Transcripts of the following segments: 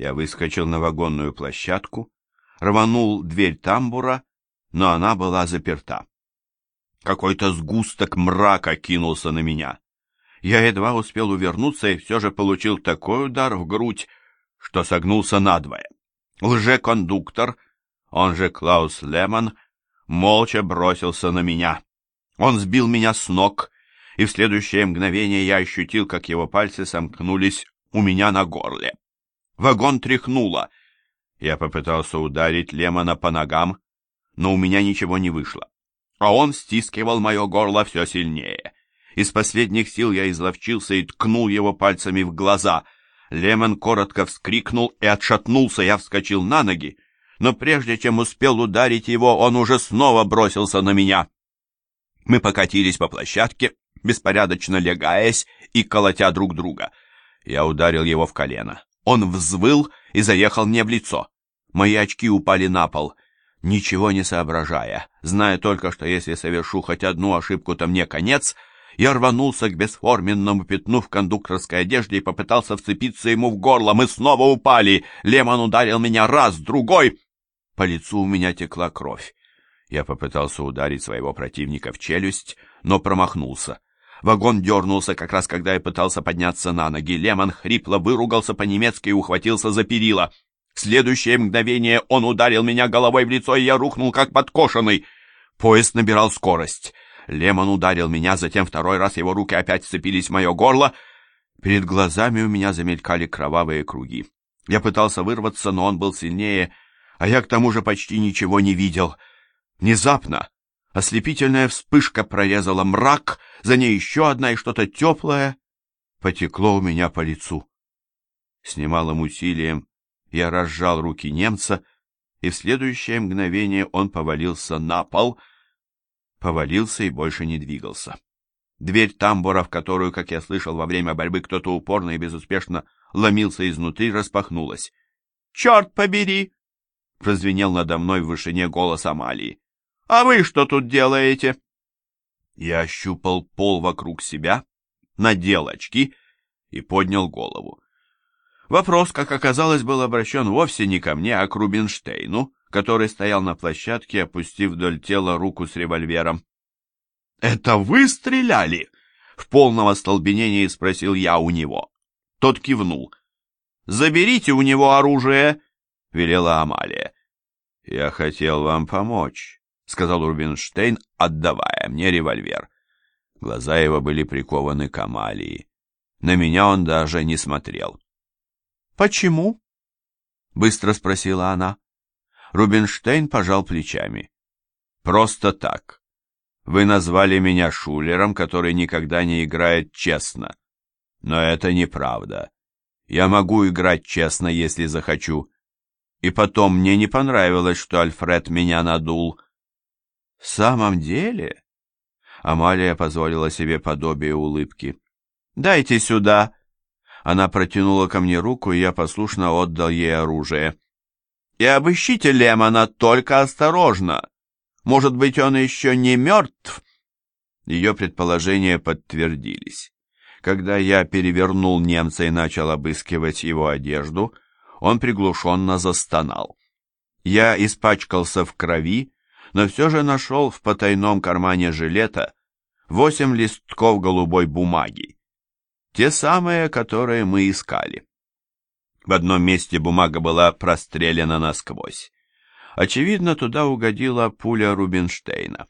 Я выскочил на вагонную площадку, рванул дверь тамбура, но она была заперта. Какой-то сгусток мрака кинулся на меня. Я едва успел увернуться и все же получил такой удар в грудь, что согнулся надвое. Лже-кондуктор, он же Клаус Лемон, молча бросился на меня. Он сбил меня с ног, и в следующее мгновение я ощутил, как его пальцы сомкнулись у меня на горле. Вагон тряхнуло. Я попытался ударить Лемона по ногам, но у меня ничего не вышло. А он стискивал мое горло все сильнее. Из последних сил я изловчился и ткнул его пальцами в глаза. Лемон коротко вскрикнул и отшатнулся. Я вскочил на ноги, но прежде чем успел ударить его, он уже снова бросился на меня. Мы покатились по площадке, беспорядочно легаясь и колотя друг друга. Я ударил его в колено. Он взвыл и заехал мне в лицо. Мои очки упали на пол, ничего не соображая, зная только, что если совершу хоть одну ошибку, то мне конец, я рванулся к бесформенному пятну в кондукторской одежде и попытался вцепиться ему в горло. Мы снова упали. Лемон ударил меня раз, другой. По лицу у меня текла кровь. Я попытался ударить своего противника в челюсть, но промахнулся. Вагон дернулся, как раз когда я пытался подняться на ноги. Лемон хрипло выругался по-немецки и ухватился за перила. В следующее мгновение он ударил меня головой в лицо, и я рухнул, как подкошенный. Поезд набирал скорость. Лемон ударил меня, затем второй раз его руки опять вцепились в мое горло. Перед глазами у меня замелькали кровавые круги. Я пытался вырваться, но он был сильнее, а я к тому же почти ничего не видел. Внезапно ослепительная вспышка прорезала мрак, за ней еще одна и что-то теплое потекло у меня по лицу. С немалым усилием я разжал руки немца, и в следующее мгновение он повалился на пол, повалился и больше не двигался. Дверь тамбура, в которую, как я слышал, во время борьбы кто-то упорно и безуспешно ломился изнутри, распахнулась. «Черт побери!» — прозвенел надо мной в вышине голос Амалии. «А вы что тут делаете?» Я ощупал пол вокруг себя, надел очки и поднял голову. Вопрос, как оказалось, был обращен вовсе не ко мне, а к Рубинштейну, который стоял на площадке, опустив вдоль тела руку с револьвером. «Это вы стреляли?» — в полном остолбенении спросил я у него. Тот кивнул. «Заберите у него оружие!» — велела Амалия. «Я хотел вам помочь», — сказал Рубинштейн, отдавая мне револьвер. Глаза его были прикованы к Амалии. На меня он даже не смотрел. «Почему?» — быстро спросила она. Рубинштейн пожал плечами. «Просто так. Вы назвали меня шулером, который никогда не играет честно. Но это неправда. Я могу играть честно, если захочу. И потом мне не понравилось, что Альфред меня надул». «В самом деле?» Амалия позволила себе подобие улыбки. «Дайте сюда!» Она протянула ко мне руку, и я послушно отдал ей оружие. И обыщите Лемона, только осторожно. Может быть, он еще не мертв?» Ее предположения подтвердились. Когда я перевернул немца и начал обыскивать его одежду, он приглушенно застонал. Я испачкался в крови, но все же нашел в потайном кармане жилета восемь листков голубой бумаги. Те самые, которые мы искали. В одном месте бумага была прострелена насквозь. Очевидно, туда угодила пуля Рубинштейна.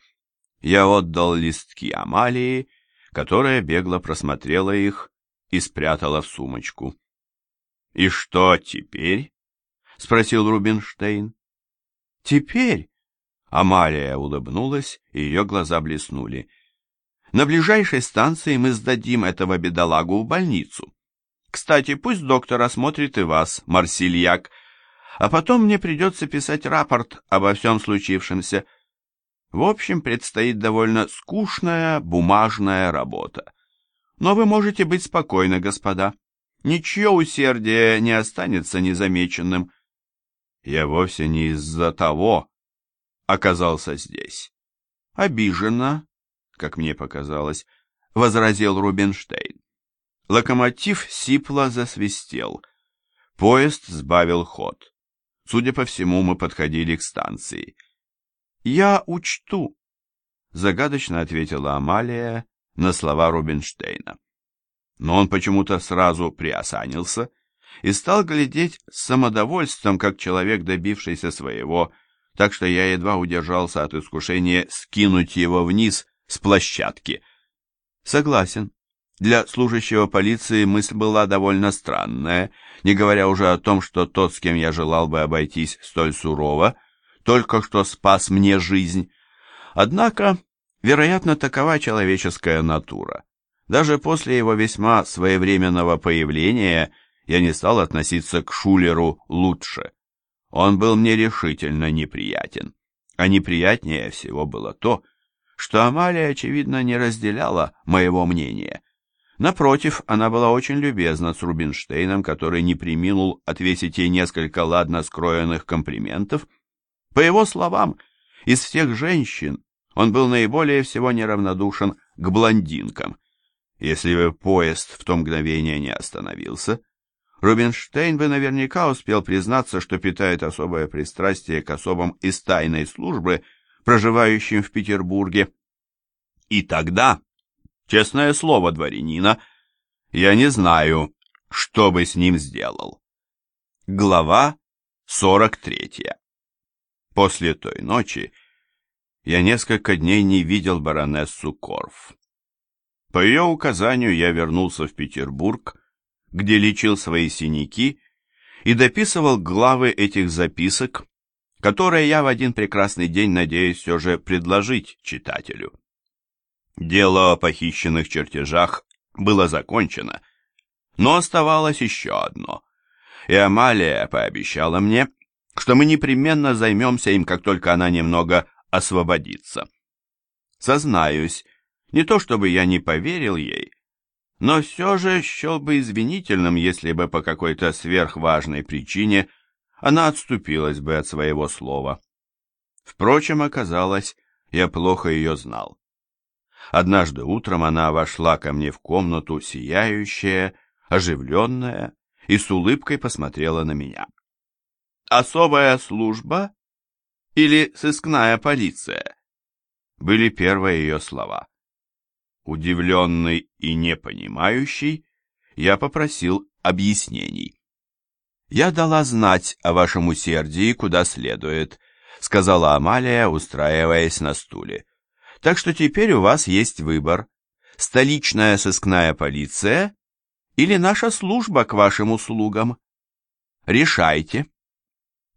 Я отдал листки Амалии, которая бегло просмотрела их и спрятала в сумочку. «И что теперь?» — спросил Рубинштейн. «Теперь?» — Амалия улыбнулась, и ее глаза блеснули. «На ближайшей станции мы сдадим этого бедолагу в больницу. Кстати, пусть доктор осмотрит и вас, Марсильяк, а потом мне придется писать рапорт обо всем случившемся. В общем, предстоит довольно скучная бумажная работа. Но вы можете быть спокойны, господа. Ничье усердие не останется незамеченным. Я вовсе не из-за того оказался здесь. Обиженно, как мне показалось, возразил Рубинштейн. Локомотив сипло засвистел. Поезд сбавил ход. Судя по всему, мы подходили к станции. «Я учту», — загадочно ответила Амалия на слова Рубинштейна. Но он почему-то сразу приосанился и стал глядеть с самодовольством, как человек, добившийся своего, так что я едва удержался от искушения скинуть его вниз с площадки. Согласен. Для служащего полиции мысль была довольно странная, не говоря уже о том, что тот, с кем я желал бы обойтись столь сурово, только что спас мне жизнь. Однако, вероятно, такова человеческая натура. Даже после его весьма своевременного появления я не стал относиться к Шулеру лучше. Он был мне решительно неприятен. А неприятнее всего было то, что Амалия, очевидно, не разделяла моего мнения. Напротив, она была очень любезна с Рубинштейном, который не приминул отвесить ей несколько ладно скроенных комплиментов. По его словам, из всех женщин он был наиболее всего неравнодушен к блондинкам. Если бы поезд в то мгновение не остановился, Рубинштейн бы наверняка успел признаться, что питает особое пристрастие к особам из тайной службы, проживающим в Петербурге. И тогда Честное слово дворянина, я не знаю, что бы с ним сделал. Глава 43 После той ночи я несколько дней не видел баронессу Корф. По ее указанию я вернулся в Петербург, где лечил свои синяки и дописывал главы этих записок, которые я в один прекрасный день надеюсь все же предложить читателю. Дело о похищенных чертежах было закончено, но оставалось еще одно. И Амалия пообещала мне, что мы непременно займемся им, как только она немного освободится. Сознаюсь, не то чтобы я не поверил ей, но все же счел бы извинительным, если бы по какой-то сверхважной причине она отступилась бы от своего слова. Впрочем, оказалось, я плохо ее знал. Однажды утром она вошла ко мне в комнату, сияющая, оживленная, и с улыбкой посмотрела на меня. «Особая служба или сыскная полиция?» Были первые ее слова. Удивленный и непонимающий, я попросил объяснений. «Я дала знать о вашем усердии куда следует», — сказала Амалия, устраиваясь на стуле. Так что теперь у вас есть выбор. Столичная сыскная полиция или наша служба к вашим услугам. Решайте.